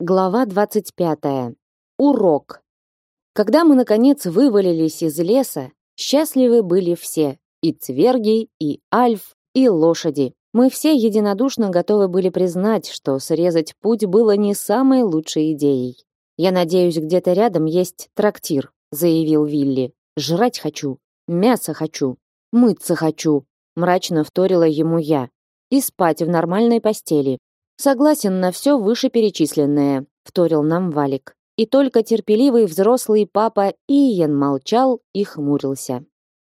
Глава 25. Урок. Когда мы наконец вывалились из леса, счастливы были все: и цверги, и альф, и лошади. Мы все единодушно готовы были признать, что срезать путь было не самой лучшей идеей. Я надеюсь, где-то рядом есть трактир, заявил Вилли. Жрать хочу, мясо хочу, мыться хочу, мрачно вторила ему я. И спать в нормальной постели. Согласен на все вышеперечисленное, вторил нам Валик. И только терпеливый взрослый папа Иен молчал и хмурился.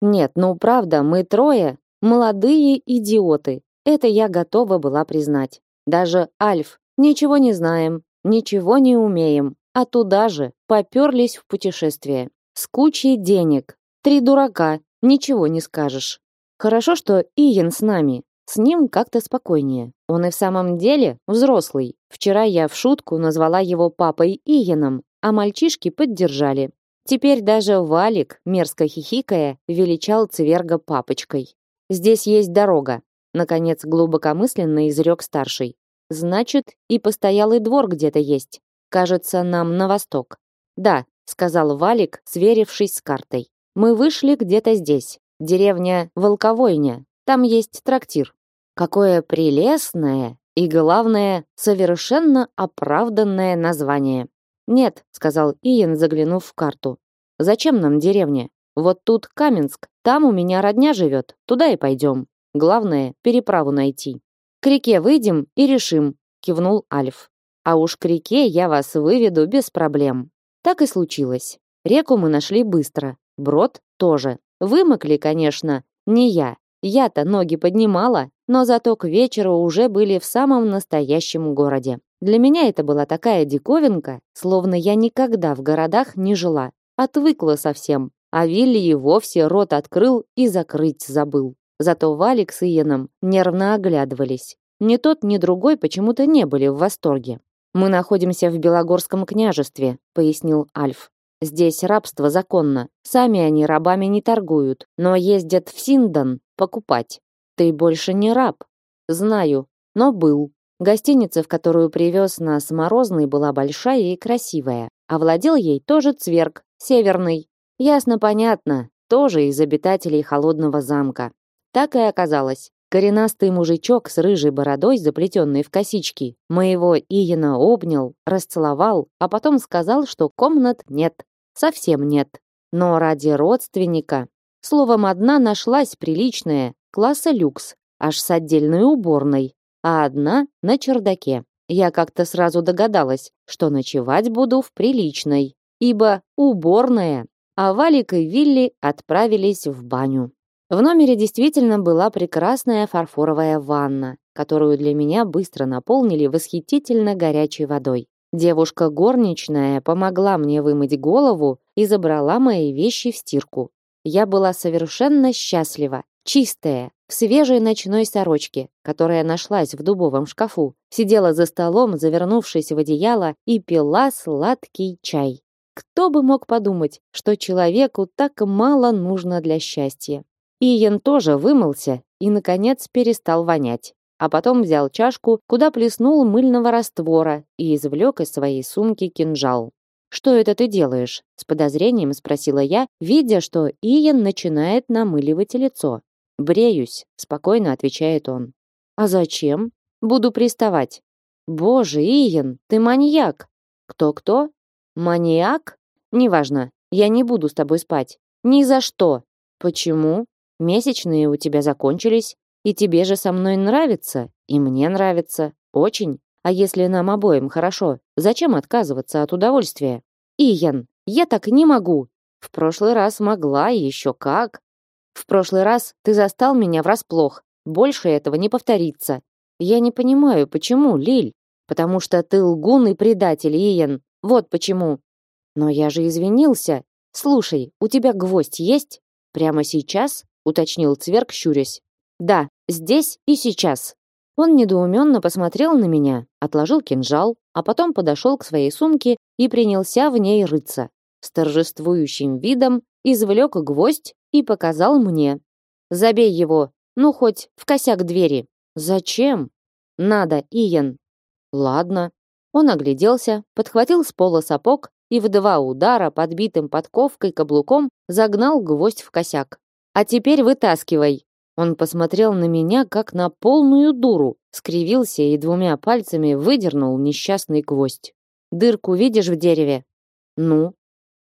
Нет, ну правда, мы трое молодые идиоты. Это я готова была признать. Даже Альф. Ничего не знаем, ничего не умеем, а туда же поперлись в путешествие. С кучей денег. Три дурака, ничего не скажешь. Хорошо, что Иен с нами. С ним как-то спокойнее. Он и в самом деле взрослый. Вчера я в шутку назвала его папой Иеном, а мальчишки поддержали. Теперь даже Валик, мерзко хихикая, величал Цверга папочкой. Здесь есть дорога, наконец глубокомысленно изрек старший. Значит, и постоялый двор где-то есть. Кажется, нам на восток. Да, сказал Валик, сверившись с картой. Мы вышли где-то здесь. Деревня Волковойня. Там есть трактир. Какое прелестное и, главное, совершенно оправданное название. Нет, сказал Иен, заглянув в карту. Зачем нам деревня? Вот тут Каменск, там у меня родня живет, туда и пойдем. Главное, переправу найти. К реке выйдем и решим, кивнул Альф. А уж к реке я вас выведу без проблем. Так и случилось. Реку мы нашли быстро, брод тоже. Вымокли, конечно, не я. Я-то ноги поднимала, но зато к вечеру уже были в самом настоящем городе. Для меня это была такая диковинка, словно я никогда в городах не жила. Отвыкла совсем. А Вилли и вовсе рот открыл и закрыть забыл. Зато Валик с Иеном нервно оглядывались. Ни тот, ни другой почему-то не были в восторге. «Мы находимся в Белогорском княжестве», — пояснил Альф. «Здесь рабство законно. Сами они рабами не торгуют, но ездят в Синдан покупать. Ты больше не раб. Знаю, но был. Гостиница, в которую привез нас Морозный, была большая и красивая. А владел ей тоже Цверг, Северный. Ясно-понятно, тоже из обитателей Холодного замка. Так и оказалось. Коренастый мужичок с рыжей бородой, заплетенной в косички, моего Иена обнял, расцеловал, а потом сказал, что комнат нет, совсем нет. Но ради родственника, словом, одна нашлась приличная, класса люкс, аж с отдельной уборной, а одна на чердаке. Я как-то сразу догадалась, что ночевать буду в приличной, ибо уборная, а Валик и Вилли отправились в баню. В номере действительно была прекрасная фарфоровая ванна, которую для меня быстро наполнили восхитительно горячей водой. Девушка горничная помогла мне вымыть голову и забрала мои вещи в стирку. Я была совершенно счастлива, чистая, в свежей ночной сорочке, которая нашлась в дубовом шкафу, сидела за столом, завернувшись в одеяло, и пила сладкий чай. Кто бы мог подумать, что человеку так мало нужно для счастья. Иен тоже вымылся и, наконец, перестал вонять. А потом взял чашку, куда плеснул мыльного раствора и извлек из своей сумки кинжал. «Что это ты делаешь?» — с подозрением спросила я, видя, что Иен начинает намыливать лицо. «Бреюсь», — спокойно отвечает он. «А зачем?» «Буду приставать». «Боже, Иен, ты маньяк!» «Кто-кто?» «Маньяк?» «Неважно, я не буду с тобой спать. Ни за что!» «Почему?» Месячные у тебя закончились, и тебе же со мной нравится, и мне нравится. Очень. А если нам обоим хорошо, зачем отказываться от удовольствия? Иен, я так не могу. В прошлый раз могла, еще как. В прошлый раз ты застал меня врасплох. Больше этого не повторится. Я не понимаю, почему, Лиль? Потому что ты лгун и предатель, Иен. Вот почему. Но я же извинился. Слушай, у тебя гвоздь есть? Прямо сейчас? уточнил Цверк, щурясь. Да, здесь и сейчас. Он недоуменно посмотрел на меня, отложил кинжал, а потом подошел к своей сумке и принялся в ней рыться. С торжествующим видом извлек гвоздь и показал мне. Забей его, ну хоть в косяк двери. Зачем? Надо, Иен. Ладно. Он огляделся, подхватил с пола сапог и в два удара подбитым подковкой каблуком загнал гвоздь в косяк. «А теперь вытаскивай!» Он посмотрел на меня, как на полную дуру, скривился и двумя пальцами выдернул несчастный гвоздь. «Дырку видишь в дереве?» «Ну?»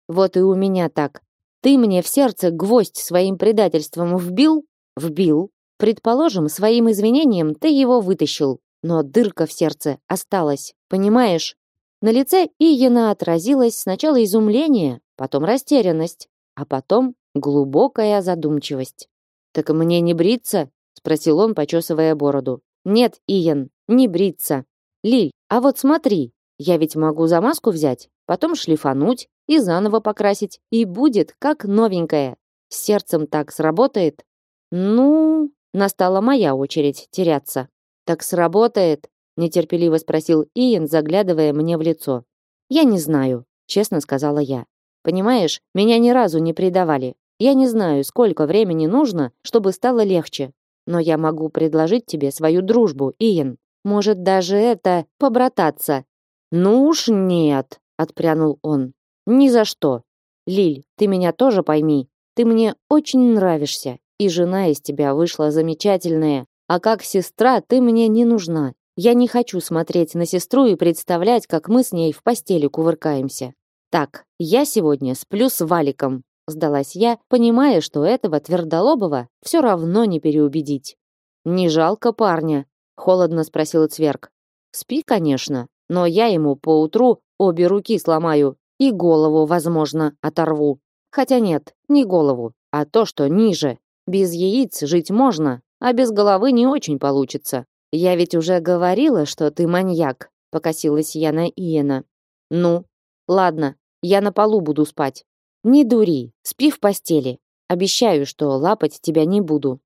«Вот и у меня так. Ты мне в сердце гвоздь своим предательством вбил?» «Вбил. Предположим, своим извинением ты его вытащил, но дырка в сердце осталась, понимаешь?» На лице Иена отразилось сначала изумление, потом растерянность, а потом глубокая задумчивость. «Так мне не бриться?» — спросил он, почесывая бороду. «Нет, Иен, не бриться. Лиль, а вот смотри, я ведь могу замазку взять, потом шлифануть и заново покрасить, и будет как новенькая. С сердцем так сработает?» «Ну...» — настала моя очередь теряться. «Так сработает?» — нетерпеливо спросил Иен, заглядывая мне в лицо. «Я не знаю», — честно сказала я. «Понимаешь, меня ни разу не предавали. Я не знаю, сколько времени нужно, чтобы стало легче, но я могу предложить тебе свою дружбу, Иен. Может, даже это побрататься. Ну уж нет, отпрянул он. Ни за что. Лиль, ты меня тоже пойми. Ты мне очень нравишься, и жена из тебя вышла замечательная, а как сестра ты мне не нужна. Я не хочу смотреть на сестру и представлять, как мы с ней в постели кувыркаемся. Так, я сегодня сплю с Валиком, сдалась я, понимая, что этого твердолобого все равно не переубедить. Не жалко парня, холодно спросил Цверк. Спи, конечно, но я ему поутру обе руки сломаю и голову, возможно, оторву. Хотя нет, не голову, а то, что ниже. Без яиц жить можно, а без головы не очень получится. Я ведь уже говорила, что ты маньяк, покосилась я на Иена. Ну, ладно, я на полу буду спать. Не дури, спи в постели. Обещаю, что лапать тебя не буду.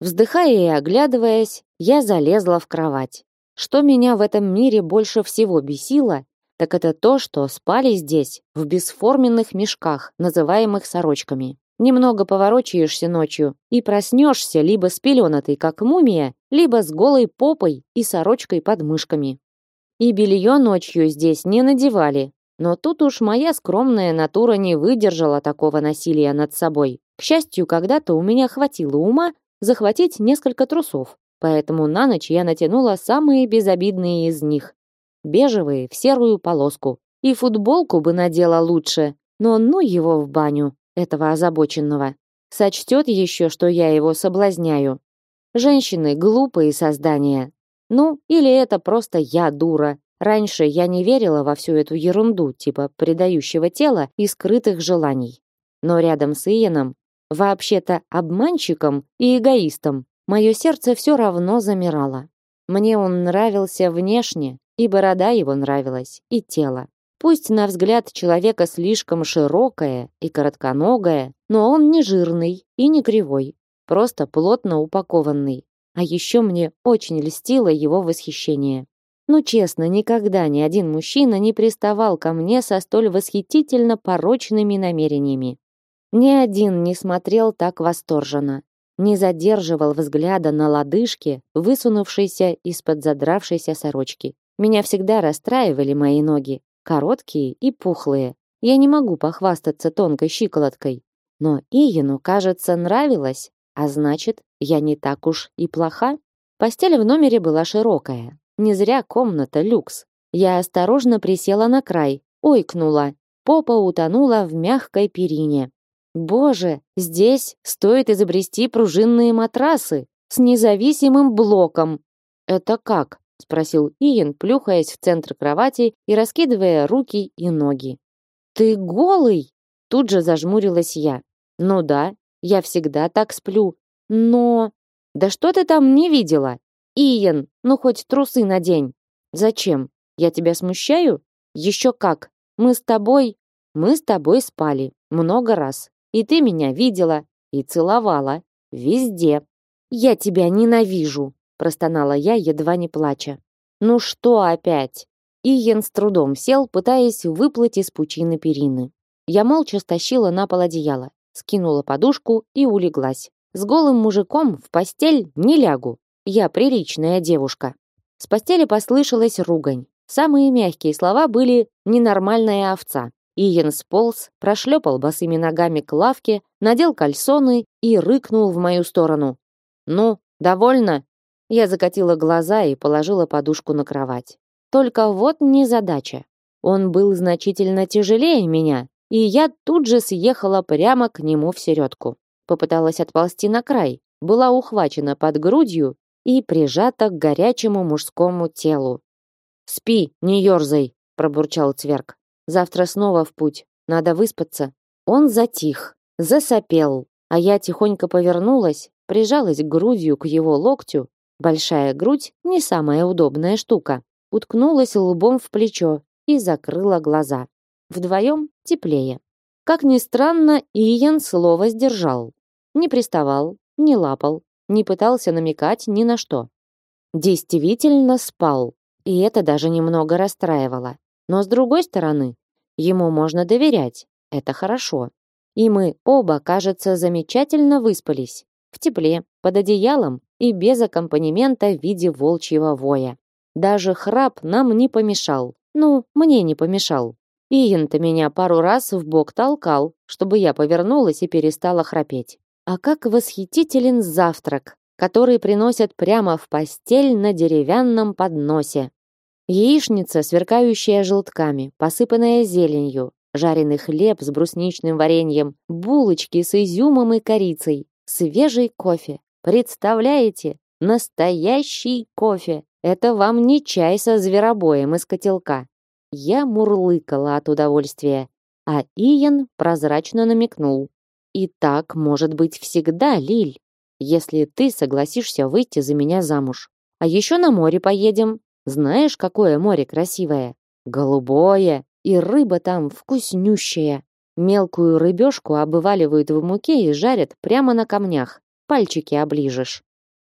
Вздыхая и оглядываясь, я залезла в кровать. Что меня в этом мире больше всего бесило, так это то, что спали здесь, в бесформенных мешках, называемых сорочками. Немного поворочаешься ночью и проснешься либо с пеленатой, как мумия, либо с голой попой и сорочкой под мышками. И белье ночью здесь не надевали, но тут уж моя скромная натура не выдержала такого насилия над собой. К счастью, когда-то у меня хватило ума захватить несколько трусов, поэтому на ночь я натянула самые безобидные из них. Бежевые в серую полоску. И футболку бы надела лучше, но ну его в баню, этого озабоченного. Сочтет еще, что я его соблазняю. Женщины — глупые создания. Ну, или это просто я дура, Раньше я не верила во всю эту ерунду, типа предающего тела и скрытых желаний. Но рядом с Иеном, вообще-то обманщиком и эгоистом, мое сердце все равно замирало. Мне он нравился внешне, и борода его нравилась, и тело. Пусть на взгляд человека слишком широкое и коротконогое, но он не жирный и не кривой, просто плотно упакованный. А еще мне очень льстило его восхищение. Ну, честно, никогда ни один мужчина не приставал ко мне со столь восхитительно порочными намерениями. Ни один не смотрел так восторженно, не задерживал взгляда на лодыжке, высунувшейся из-под задравшейся сорочки. Меня всегда расстраивали мои ноги, короткие и пухлые. Я не могу похвастаться тонкой щиколоткой. Но Иену, кажется, нравилось, а значит, я не так уж и плоха. Постель в номере была широкая, не зря комната люкс. Я осторожно присела на край, ойкнула. Попа утонула в мягкой перине. Боже, здесь стоит изобрести пружинные матрасы с независимым блоком. Это как? спросил Иен, плюхаясь в центр кровати и раскидывая руки и ноги. Ты голый? Тут же зажмурилась я. Ну да, я всегда так сплю. Но Да что ты там не видела? Иен, ну хоть трусы надень. Зачем? Я тебя смущаю? Еще как. Мы с тобой, мы с тобой спали много раз. И ты меня видела и целовала везде. Я тебя ненавижу, простонала я, едва не плача. Ну что опять? Иен с трудом сел, пытаясь выплыть из пучины перины. Я молча стащила на пол одеяло, скинула подушку и улеглась. С голым мужиком в постель не лягу. Я приличная девушка. С постели послышалась ругань. Самые мягкие слова были «ненормальная овца». Иен сполз, прошлепал босыми ногами к лавке, надел кальсоны и рыкнул в мою сторону. «Ну, довольно?» Я закатила глаза и положила подушку на кровать. Только вот не задача. Он был значительно тяжелее меня, и я тут же съехала прямо к нему в середку. Попыталась отползти на край, была ухвачена под грудью и прижата к горячему мужскому телу. «Спи, не ерзай», — пробурчал Цверк. «Завтра снова в путь, надо выспаться». Он затих, засопел, а я тихонько повернулась, прижалась грудью к его локтю. Большая грудь — не самая удобная штука. Уткнулась лбом в плечо и закрыла глаза. Вдвоем теплее. Как ни странно, Иен слово сдержал. Не приставал, не лапал, не пытался намекать ни на что. Действительно спал, и это даже немного расстраивало. Но с другой стороны, ему можно доверять, это хорошо. И мы оба, кажется, замечательно выспались. В тепле, под одеялом и без аккомпанемента в виде волчьего воя. Даже храп нам не помешал. Ну, мне не помешал. Иен-то меня пару раз в бок толкал, чтобы я повернулась и перестала храпеть. А как восхитителен завтрак, который приносят прямо в постель на деревянном подносе. Яичница, сверкающая желтками, посыпанная зеленью, жареный хлеб с брусничным вареньем, булочки с изюмом и корицей, свежий кофе. Представляете? Настоящий кофе. Это вам не чай со зверобоем из котелка. Я мурлыкала от удовольствия, а Иен прозрачно намекнул. И так может быть всегда, Лиль, если ты согласишься выйти за меня замуж. А еще на море поедем. Знаешь, какое море красивое? Голубое. И рыба там вкуснющая. Мелкую рыбешку обваливают в муке и жарят прямо на камнях. Пальчики оближешь.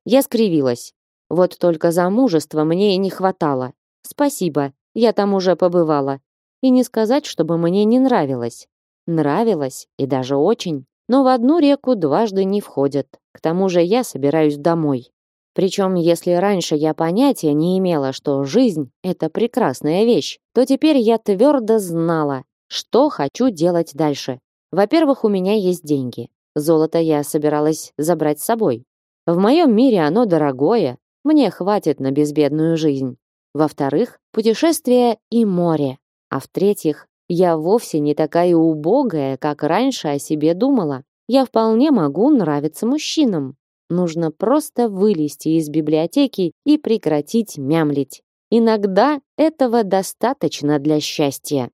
Я скривилась. Вот только замужества мне и не хватало. Спасибо, я там уже побывала. И не сказать, чтобы мне не нравилось. Нравилось, и даже очень но в одну реку дважды не входят. К тому же я собираюсь домой. Причем, если раньше я понятия не имела, что жизнь — это прекрасная вещь, то теперь я твердо знала, что хочу делать дальше. Во-первых, у меня есть деньги. Золото я собиралась забрать с собой. В моем мире оно дорогое, мне хватит на безбедную жизнь. Во-вторых, путешествие и море. А в-третьих, я вовсе не такая убогая, как раньше о себе думала. Я вполне могу нравиться мужчинам. Нужно просто вылезти из библиотеки и прекратить мямлить. Иногда этого достаточно для счастья.